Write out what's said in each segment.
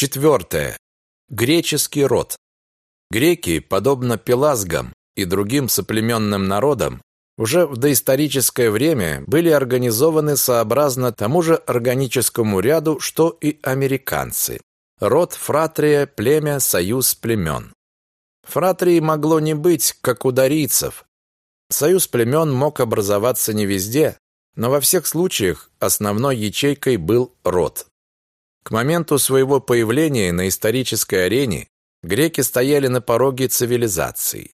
Четвертое. Греческий род. Греки, подобно пелазгам и другим соплеменным народам, уже в доисторическое время были организованы сообразно тому же органическому ряду, что и американцы. Род, фратрия, племя, союз племен. Фратрии могло не быть, как у дарийцев. Союз племен мог образоваться не везде, но во всех случаях основной ячейкой был род. К моменту своего появления на исторической арене греки стояли на пороге цивилизации.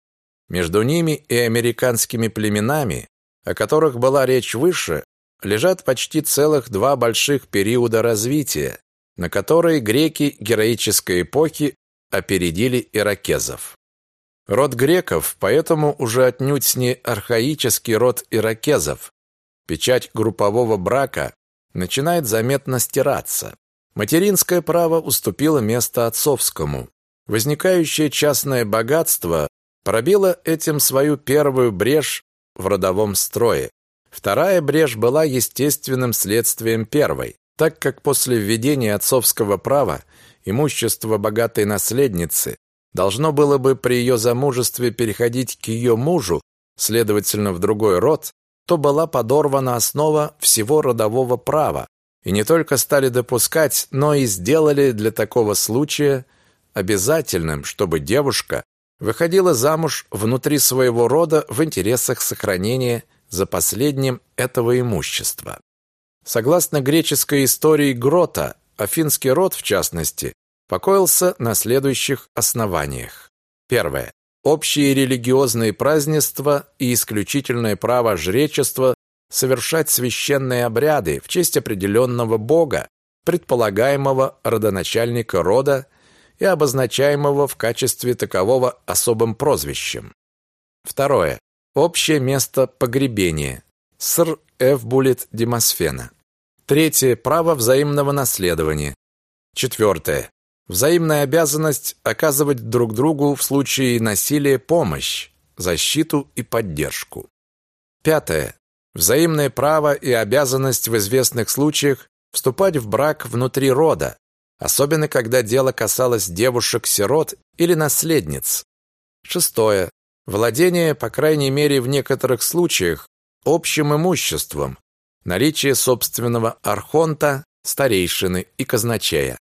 Между ними и американскими племенами, о которых была речь выше, лежат почти целых два больших периода развития, на которые греки героической эпохи опередили иракезов. Род греков поэтому уже отнюдь не архаический род иракезов. Печать группового брака начинает заметно стираться. Материнское право уступило место отцовскому. Возникающее частное богатство пробило этим свою первую брешь в родовом строе. Вторая брешь была естественным следствием первой, так как после введения отцовского права имущество богатой наследницы должно было бы при ее замужестве переходить к ее мужу, следовательно, в другой род, то была подорвана основа всего родового права, и не только стали допускать, но и сделали для такого случая обязательным, чтобы девушка выходила замуж внутри своего рода в интересах сохранения за последним этого имущества. Согласно греческой истории Грота, афинский род, в частности, покоился на следующих основаниях. Первое. Общие религиозные празднества и исключительное право жречества совершать священные обряды в честь определенного бога, предполагаемого родоначальника рода и обозначаемого в качестве такового особым прозвищем. Второе. Общее место погребения. Ср Эвбулит Демосфена. Третье. Право взаимного наследования. Четвертое. Взаимная обязанность оказывать друг другу в случае насилия помощь, защиту и поддержку. Пятое. Взаимное право и обязанность в известных случаях вступать в брак внутри рода, особенно когда дело касалось девушек-сирот или наследниц. Шестое. Владение, по крайней мере в некоторых случаях, общим имуществом, наличие собственного архонта, старейшины и казначея.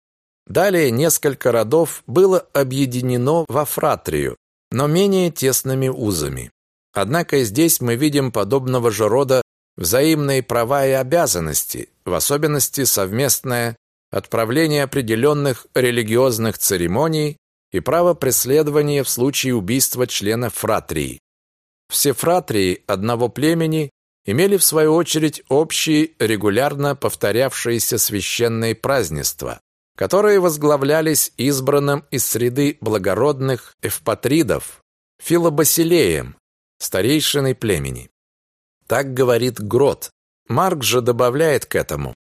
Далее несколько родов было объединено во фратрию, но менее тесными узами. Однако здесь мы видим подобного же рода взаимные права и обязанности, в особенности совместное отправление определенных религиозных церемоний и право преследования в случае убийства члена фратрии. Все фратрии одного племени имели в свою очередь общие регулярно повторявшиеся священные празднества, которые возглавлялись избранным из среды благородных эвпатридов Филобасилеем, старейшиной племени. Так говорит Грот. Марк же добавляет к этому.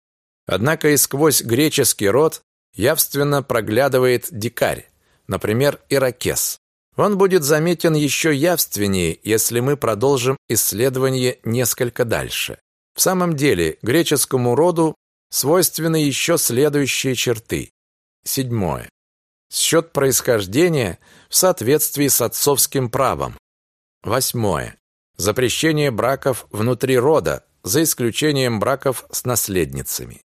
Однако и сквозь греческий род явственно проглядывает дикарь, например, иракес. Он будет заметен еще явственнее, если мы продолжим исследование несколько дальше. В самом деле, греческому роду свойственны еще следующие черты. Седьмое. Счет происхождения в соответствии с отцовским правом. Восьмое. Запрещение браков внутри рода, за исключением браков с наследницами.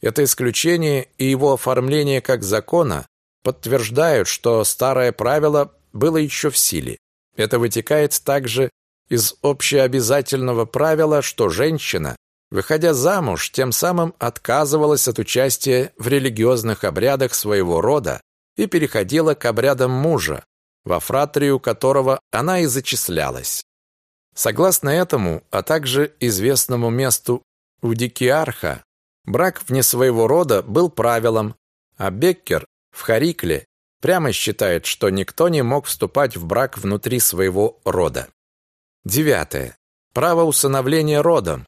Это исключение и его оформление как закона подтверждают, что старое правило было еще в силе. Это вытекает также из общеобязательного правила, что женщина, выходя замуж, тем самым отказывалась от участия в религиозных обрядах своего рода и переходила к обрядам мужа, во фратрию которого она и зачислялась. Согласно этому, а также известному месту у Дикиарха, брак вне своего рода был правилом, а Беккер в Харикле прямо считает, что никто не мог вступать в брак внутри своего рода. Девятое. Право усыновления родом.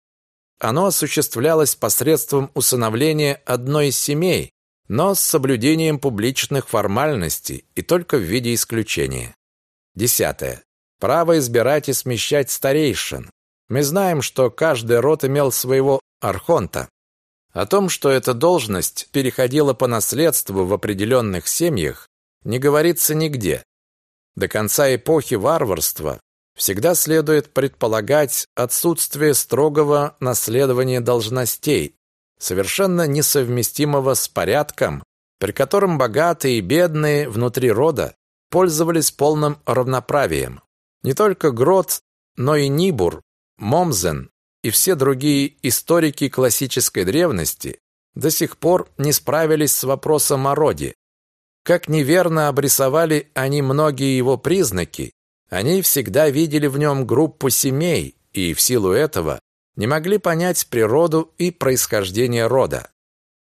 Оно осуществлялось посредством усыновления одной из семей, но с соблюдением публичных формальностей и только в виде исключения. Десятое. Право избирать и смещать старейшин. Мы знаем, что каждый род имел своего архонта. О том, что эта должность переходила по наследству в определенных семьях, не говорится нигде. До конца эпохи варварства всегда следует предполагать отсутствие строгого наследования должностей, совершенно несовместимого с порядком, при котором богатые и бедные внутри рода пользовались полным равноправием. Не только Грот, но и Нибур, Момзен и все другие историки классической древности до сих пор не справились с вопросом о роде. Как неверно обрисовали они многие его признаки, они всегда видели в нем группу семей и в силу этого не могли понять природу и происхождение рода.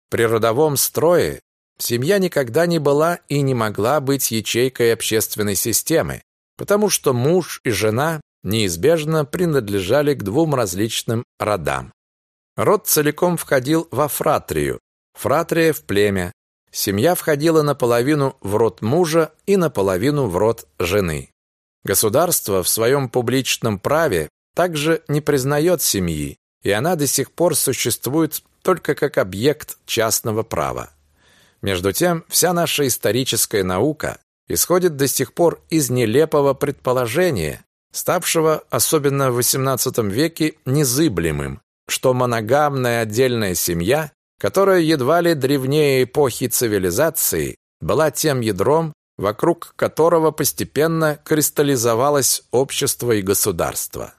При родовом строе семья никогда не была и не могла быть ячейкой общественной системы, потому что муж и жена неизбежно принадлежали к двум различным родам. Род целиком входил во фратрию, фратрия в племя. Семья входила наполовину в род мужа и наполовину в род жены. Государство в своем публичном праве также не признает семьи, и она до сих пор существует только как объект частного права. Между тем, вся наша историческая наука исходит до сих пор из нелепого предположения, ставшего особенно в XVIII веке незыблемым, что моногамная отдельная семья, которая едва ли древнее эпохи цивилизации, была тем ядром, вокруг которого постепенно кристаллизовалось общество и государство.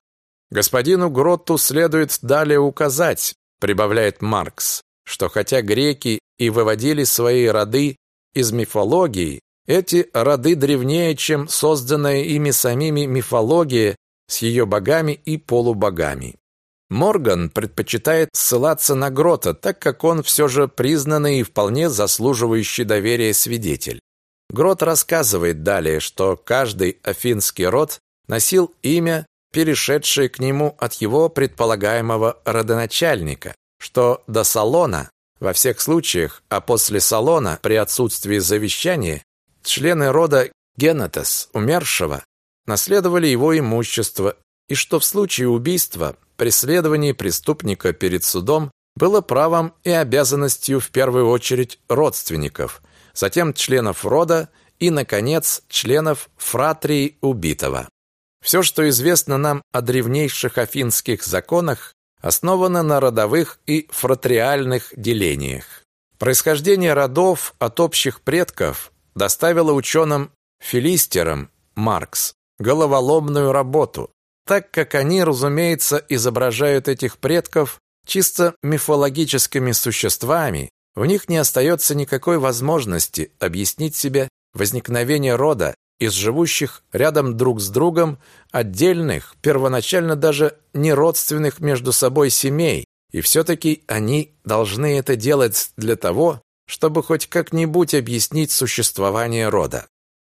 Господину Гротту следует далее указать, прибавляет Маркс, что хотя греки и выводили свои роды из мифологии, эти роды древнее, чем созданная ими самими мифология с ее богами и полубогами. Морган предпочитает ссылаться на Грота, так как он все же признанный и вполне заслуживающий доверия свидетель. Грот рассказывает далее, что каждый афинский род носил имя, перешедшее к нему от его предполагаемого родоначальника, что до Салона во всех случаях, а после Салона при отсутствии завещания члены рода Генетес, умершего, наследовали его имущество, и что в случае убийства, преследования преступника перед судом было правом и обязанностью в первую очередь родственников, затем членов рода и, наконец, членов фратрии убитого. Все, что известно нам о древнейших афинских законах, основано на родовых и фратриальных делениях. Происхождение родов от общих предков доставила ученым филистерам Маркс головоломную работу, так как они, разумеется, изображают этих предков чисто мифологическими существами, в них не остается никакой возможности объяснить себе возникновение рода из живущих рядом друг с другом отдельных, первоначально даже не родственных между собой семей, и все-таки они должны это делать для того, чтобы хоть как-нибудь объяснить существование рода.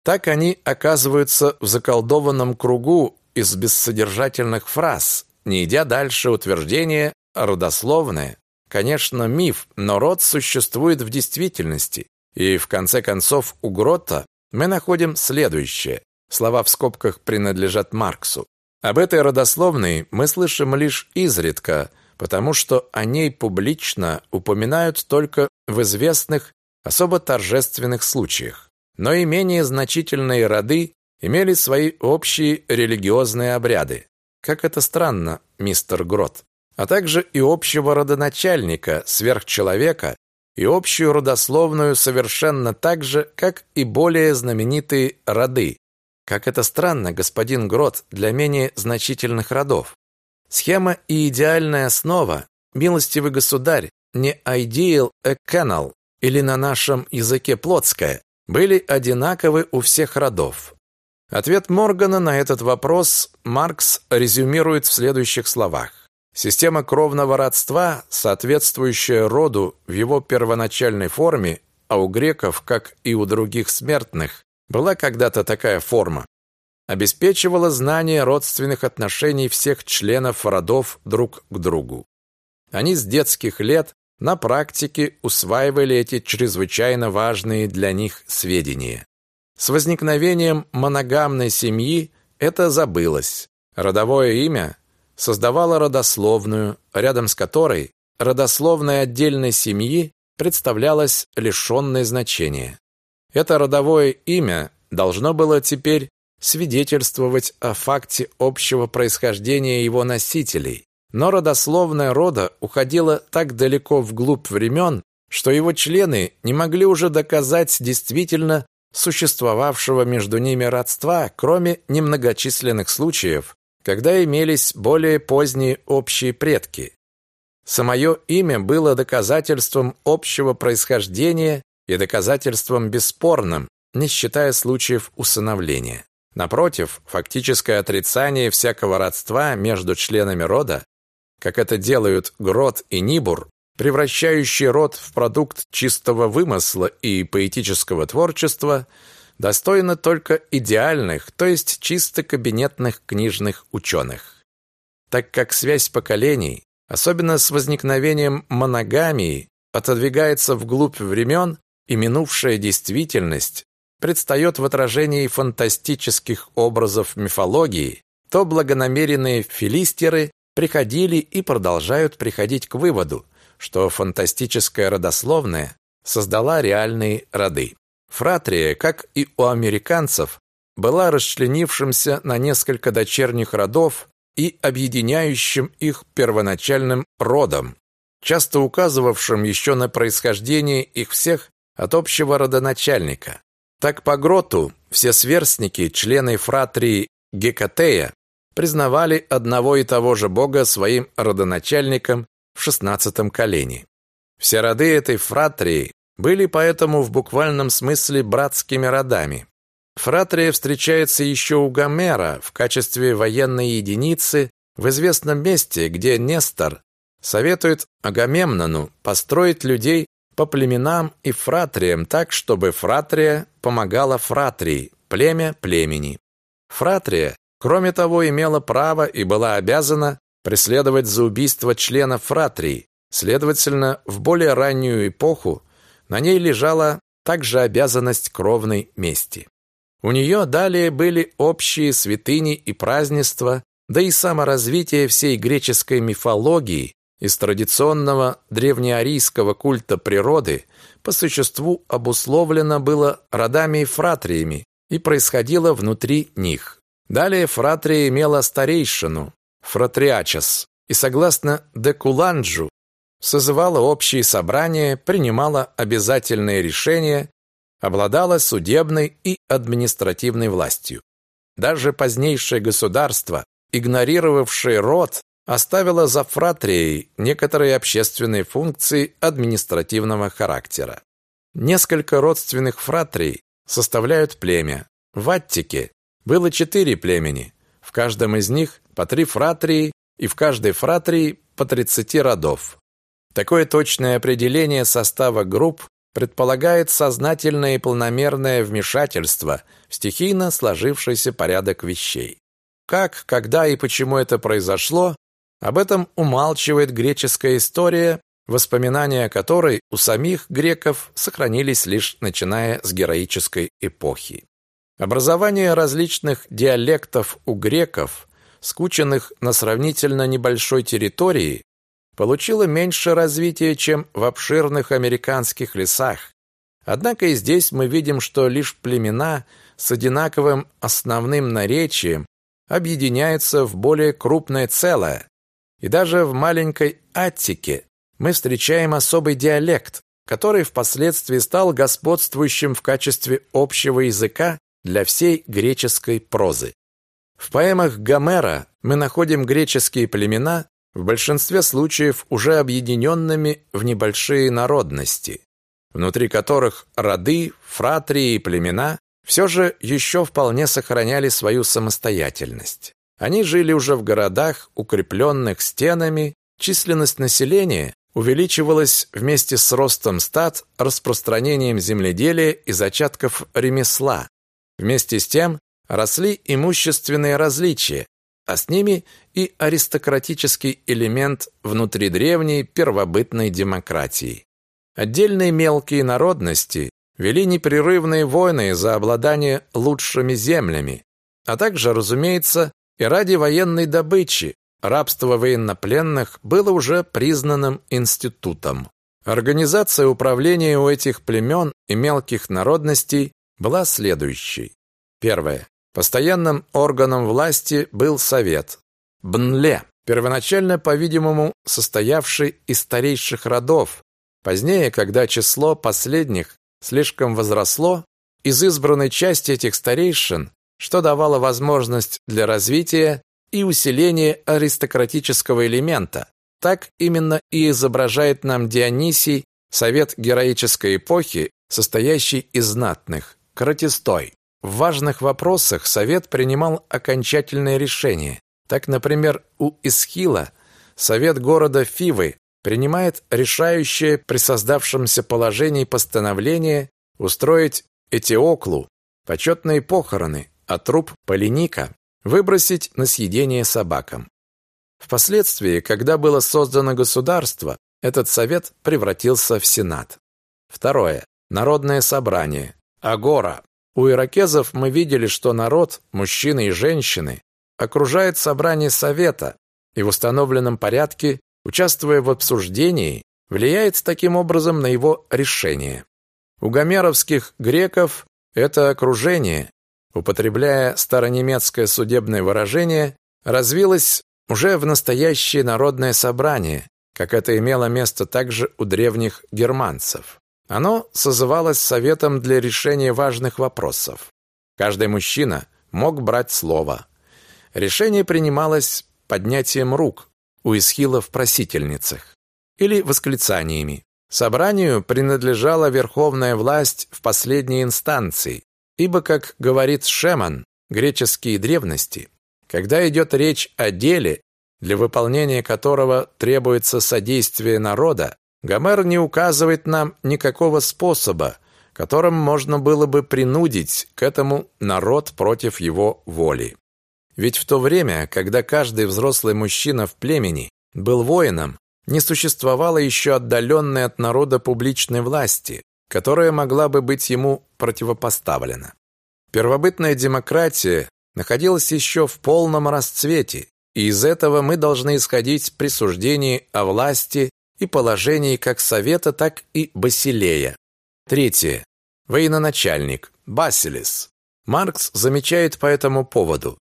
Так они оказываются в заколдованном кругу из бессодержательных фраз, не идя дальше утверждения родословное. Конечно, миф, но род существует в действительности. И в конце концов у Грота мы находим следующее. Слова в скобках принадлежат Марксу. Об этой родословной мы слышим лишь изредка, потому что о ней публично упоминают только в известных, особо торжественных случаях. Но и менее значительные роды имели свои общие религиозные обряды. Как это странно, мистер Грот. А также и общего родоначальника, сверхчеловека, и общую родословную совершенно так же, как и более знаменитые роды. Как это странно, господин Грот, для менее значительных родов. Схема и идеальная основа, милостивый государь, не ideal a canal, или на нашем языке плотская, были одинаковы у всех родов. Ответ Моргана на этот вопрос Маркс резюмирует в следующих словах. Система кровного родства, соответствующая роду в его первоначальной форме, а у греков, как и у других смертных, была когда-то такая форма, обеспечивала знание родственных отношений всех членов родов друг к другу. Они с детских лет на практике усваивали эти чрезвычайно важные для них сведения. С возникновением моногамной семьи это забылось. Родовое имя создавало родословную, рядом с которой родословной отдельной семьи представлялась лишенной значения. Это родовое имя должно было теперь свидетельствовать о факте общего происхождения его носителей, но родословная рода уходила так далеко вглубь времен, что его члены не могли уже доказать действительно существовавшего между ними родства, кроме немногочисленных случаев, когда имелись более поздние общие предки. Самое имя было доказательством общего происхождения и доказательством бесспорным, не считая случаев усыновления. Напротив, фактическое отрицание всякого родства между членами рода, как это делают Грот и Нибур, превращающий род в продукт чистого вымысла и поэтического творчества, достойно только идеальных, то есть чисто кабинетных книжных ученых. Так как связь поколений, особенно с возникновением моногамии, отодвигается вглубь времен, и минувшая действительность предстает в отражении фантастических образов мифологии, то благонамеренные филистеры приходили и продолжают приходить к выводу, что фантастическая родословная создала реальные роды. Фратрия, как и у американцев, была расчленившимся на несколько дочерних родов и объединяющим их первоначальным родом, часто указывавшим еще на происхождение их всех от общего родоначальника. Так по Гроту все сверстники, члены фратрии Гекатея, признавали одного и того же бога своим родоначальником в шестнадцатом колене. Все роды этой фратрии были поэтому в буквальном смысле братскими родами. Фратрия встречается еще у Гомера в качестве военной единицы в известном месте, где Нестор советует Агамемнону построить людей по племенам и фратриям так, чтобы фратрия помогала фратрии, племя племени. Фратрия, кроме того, имела право и была обязана преследовать за убийство члена фратрии. Следовательно, в более раннюю эпоху на ней лежала также обязанность кровной мести. У нее далее были общие святыни и празднества, да и саморазвитие всей греческой мифологии из традиционного древнеарийского культа природы по существу обусловлено было родами и фратриями и происходило внутри них. Далее фратрия имела старейшину, фратриачас, и согласно Декуланджу созывала общие собрания, принимала обязательные решения, обладала судебной и административной властью. Даже позднейшее государство, игнорировавшее род, оставило за фратрией некоторые общественные функции административного характера. Несколько родственных фратрий составляют племя. В Аттике было четыре племени, в каждом из них по три фратрии и в каждой фратрии по 30 родов. Такое точное определение состава групп предполагает сознательное и планомерное вмешательство в стихийно сложившийся порядок вещей. Как, когда и почему это произошло, об этом умалчивает греческая история, воспоминания которой у самих греков сохранились лишь начиная с героической эпохи. Образование различных диалектов у греков скученных на сравнительно небольшой территории, получила меньше развития, чем в обширных американских лесах. Однако и здесь мы видим, что лишь племена с одинаковым основным наречием объединяются в более крупное целое. И даже в маленькой Аттике мы встречаем особый диалект, который впоследствии стал господствующим в качестве общего языка для всей греческой прозы. В поэмах Гомера мы находим греческие племена, в большинстве случаев уже объединенными в небольшие народности, внутри которых роды, фратрии и племена все же еще вполне сохраняли свою самостоятельность. Они жили уже в городах, укрепленных стенами, численность населения увеличивалась вместе с ростом стад, распространением земледелия и зачатков ремесла. Вместе с тем росли имущественные различия, а с ними и аристократический элемент внутри древней первобытной демократии. Отдельные мелкие народности вели непрерывные войны за обладание лучшими землями, а также, разумеется, и ради военной добычи, рабство военнопленных было уже признанным институтом. Организация управления у этих племен и мелких народностей была следующей. Первое. Постоянным органом власти был Совет. Бнле, первоначально, по-видимому, состоявший из старейших родов. Позднее, когда число последних слишком возросло, из избранной части этих старейшин, что давало возможность для развития и усиления аристократического элемента, так именно и изображает нам Дионисий совет героической эпохи, состоящий из знатных, кратистой. В важных вопросах совет принимал окончательное решение. Так, например, у Исхила совет города Фивы принимает решающее при создавшемся положении постановление устроить Этиоклу почетные похороны, а труп Полиника выбросить на съедение собакам. Впоследствии, когда было создано государство, этот совет превратился в сенат. Второе. Народное собрание. Агора. У иракезов мы видели, что народ, мужчины и женщины, окружает собрание совета и в установленном порядке, участвуя в обсуждении, влияет таким образом на его решение. У гомеровских греков это окружение, употребляя старонемецкое судебное выражение, развилось уже в настоящее народное собрание, как это имело место также у древних германцев. Оно созывалось советом для решения важных вопросов. Каждый мужчина мог брать слово. Решение принималось поднятием рук у исхилов просительницах или восклицаниями. Собранию принадлежала верховная власть в последней инстанции, ибо, как говорит Шеман, греческие древности, когда идет речь о деле, для выполнения которого требуется содействие народа, Гомер не указывает нам никакого способа, которым можно было бы принудить к этому народ против его воли. Ведь в то время, когда каждый взрослый мужчина в племени был воином, не существовало еще отдаленной от народа публичной власти, которая могла бы быть ему противопоставлена. Первобытная демократия находилась еще в полном расцвете, и из этого мы должны исходить при суждении о власти и положении как Совета, так и Басилея. Третье. Военачальник. Басилис. Маркс замечает по этому поводу.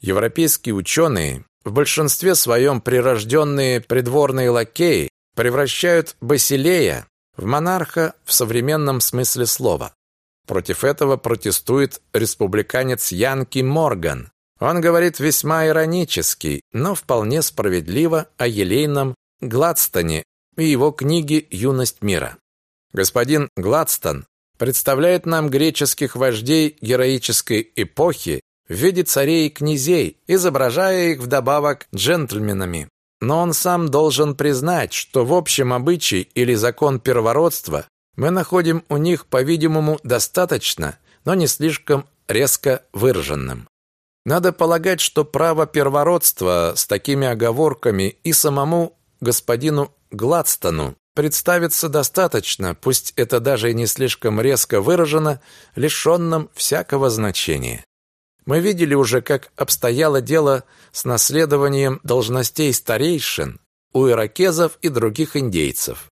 Европейские ученые, в большинстве своем прирожденные придворные лакеи, превращают Басилея в монарха в современном смысле слова. Против этого протестует республиканец Янки Морган. Он говорит весьма иронически, но вполне справедливо о елейном Гладстоне и его книге «Юность мира». Господин Гладстон представляет нам греческих вождей героической эпохи в виде царей и князей, изображая их вдобавок джентльменами. Но он сам должен признать, что в общем обычай или закон первородства мы находим у них, по-видимому, достаточно, но не слишком резко выраженным. Надо полагать, что право первородства с такими оговорками и самому господину Гладстону представится достаточно, пусть это даже и не слишком резко выражено, лишенным всякого значения. Мы видели уже, как обстояло дело с наследованием должностей старейшин у иракезов и других индейцев.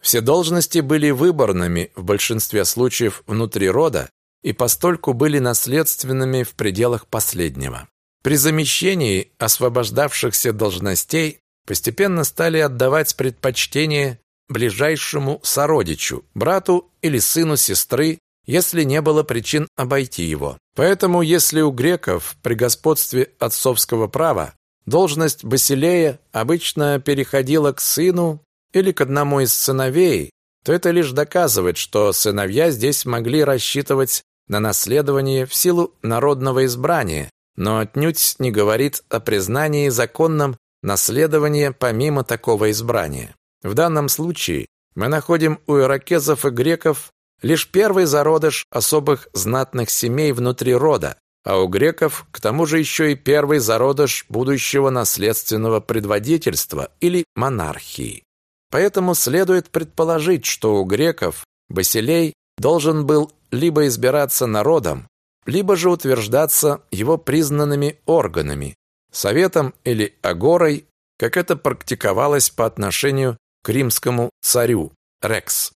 Все должности были выборными в большинстве случаев внутри рода и постольку были наследственными в пределах последнего. При замещении освобождавшихся должностей постепенно стали отдавать предпочтение ближайшему сородичу, брату или сыну сестры, если не было причин обойти его. Поэтому, если у греков при господстве отцовского права должность басилея обычно переходила к сыну или к одному из сыновей, то это лишь доказывает, что сыновья здесь могли рассчитывать на наследование в силу народного избрания, но отнюдь не говорит о признании законным наследования помимо такого избрания. В данном случае мы находим у иракезов и греков лишь первый зародыш особых знатных семей внутри рода, а у греков к тому же еще и первый зародыш будущего наследственного предводительства или монархии. Поэтому следует предположить, что у греков Басилей должен был либо избираться народом, либо же утверждаться его признанными органами, советом или агорой, как это практиковалось по отношению к римскому царю Рекс.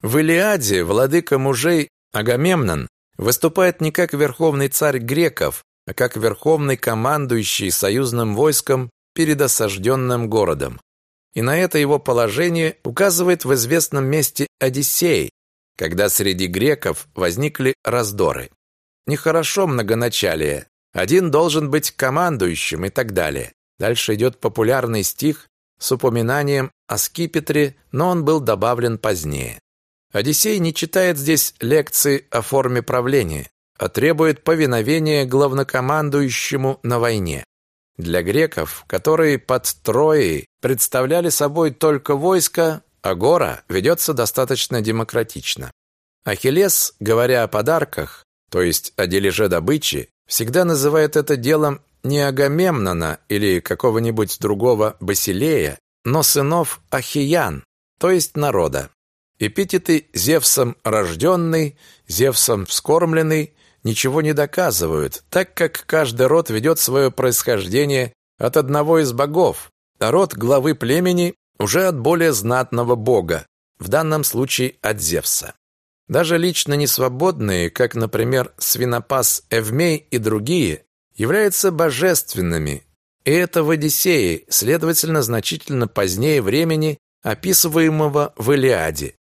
В Илиаде владыка мужей Агамемнон выступает не как верховный царь греков, а как верховный командующий союзным войском перед осажденным городом. И на это его положение указывает в известном месте Одиссей, когда среди греков возникли раздоры. Нехорошо многоначалие. Один должен быть командующим и так далее. Дальше идет популярный стих с упоминанием о скипетре, но он был добавлен позднее. Одиссей не читает здесь лекции о форме правления, а требует повиновения главнокомандующему на войне. Для греков, которые под Троей представляли собой только войско, Агора ведется достаточно демократично. Ахиллес, говоря о подарках, то есть о дележе добычи, всегда называет это делом не Агамемнона или какого-нибудь другого Басилея, но сынов Ахиян, то есть народа. Эпитеты «Зевсом рожденный», «Зевсом вскормленный» ничего не доказывают, так как каждый род ведет свое происхождение от одного из богов, а род главы племени уже от более знатного бога, в данном случае от Зевса. Даже лично несвободные, как, например, свинопас Эвмей и другие, являются божественными, и это в Одиссее, следовательно, значительно позднее времени, описываемого в Илиаде.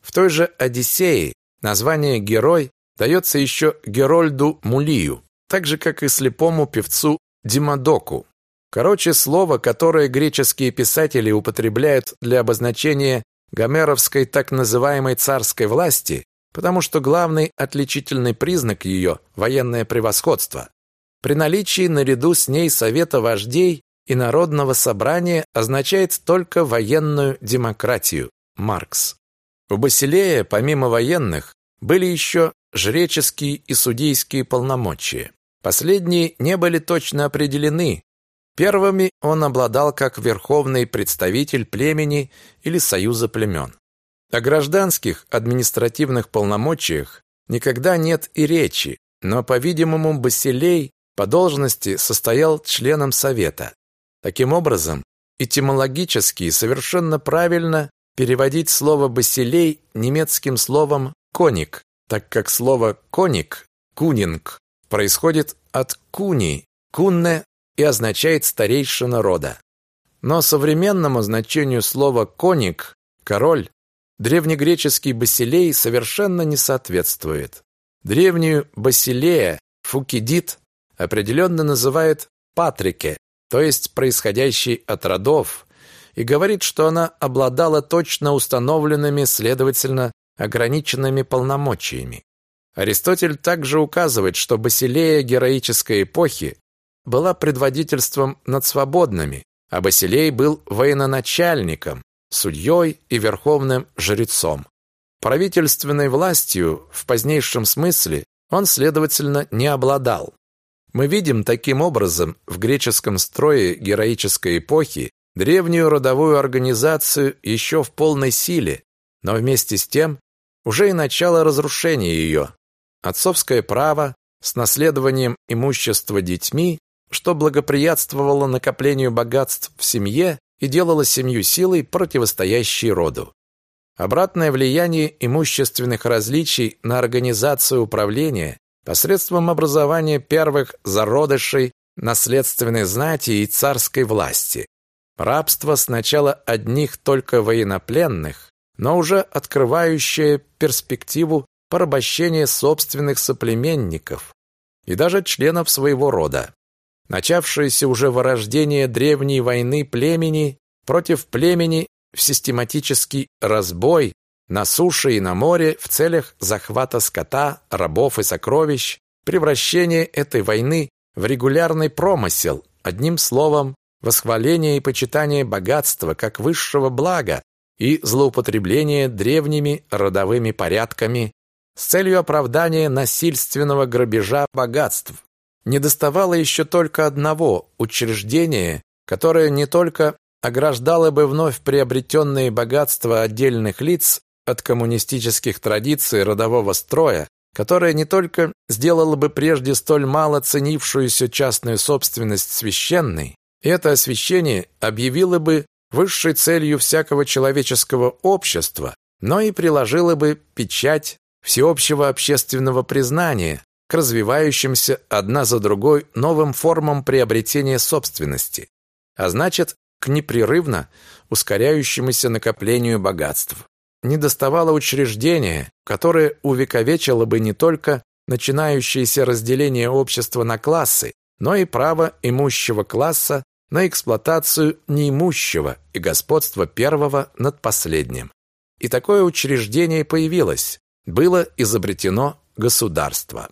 В той же Одиссее название «герой» дается еще Герольду Мулию, так же, как и слепому певцу Димадоку. Короче, слово, которое греческие писатели употребляют для обозначения гомеровской так называемой царской власти, потому что главный отличительный признак ее – военное превосходство. При наличии наряду с ней Совета вождей и Народного собрания означает только военную демократию – Маркс. У Басилея, помимо военных, были еще жреческие и судейские полномочия. Последние не были точно определены. Первыми он обладал как верховный представитель племени или союза племен. О гражданских административных полномочиях никогда нет и речи, но, по-видимому, Басилей по должности состоял членом Совета. Таким образом, этимологически совершенно правильно переводить слово «басилей» немецким словом «коник», так как слово «коник» «кунинг» происходит от «куни», «кунне» и означает «старейшина рода». Но современному значению слова «коник» «король» древнегреческий «басилей» совершенно не соответствует. Древнюю «басилея» Фукидид определенно называет «патрике», то есть происходящий от родов, и говорит, что она обладала точно установленными, следовательно, ограниченными полномочиями. Аристотель также указывает, что Басилея героической эпохи была предводительством над свободными, а Басилей был военачальником, судьей и верховным жрецом. Правительственной властью в позднейшем смысле он, следовательно, не обладал. Мы видим таким образом в греческом строе героической эпохи древнюю родовую организацию еще в полной силе, но вместе с тем уже и начало разрушения ее. Отцовское право с наследованием имущества детьми, что благоприятствовало накоплению богатств в семье и делало семью силой, противостоящей роду. Обратное влияние имущественных различий на организацию управления посредством образования первых зародышей наследственной знати и царской власти. Рабство сначала одних только военнопленных, но уже открывающее перспективу порабощения собственных соплеменников и даже членов своего рода. Начавшееся уже вырождение древней войны племени против племени в систематический разбой на суше и на море в целях захвата скота, рабов и сокровищ, превращение этой войны в регулярный промысел, одним словом, восхваление и почитание богатства как высшего блага, и злоупотребление древними родовыми порядками с целью оправдания насильственного грабежа богатств. Не доставало еще только одного учреждения, которое не только ограждало бы вновь приобретенные богатства отдельных лиц от коммунистических традиций родового строя, которое не только сделало бы прежде столь мало ценившуюся частную собственность священной, это освящение объявило бы высшей целью всякого человеческого общества, но и приложило бы печать всеобщего общественного признания к развивающимся одна за другой новым формам приобретения собственности, а значит, к непрерывно ускоряющемуся накоплению богатств. Недоставало учреждения, которое увековечило бы не только начинающееся разделение общества на классы, но и право имущего класса на эксплуатацию неимущего и господство первого над последним. И такое учреждение появилось, было изобретено государство.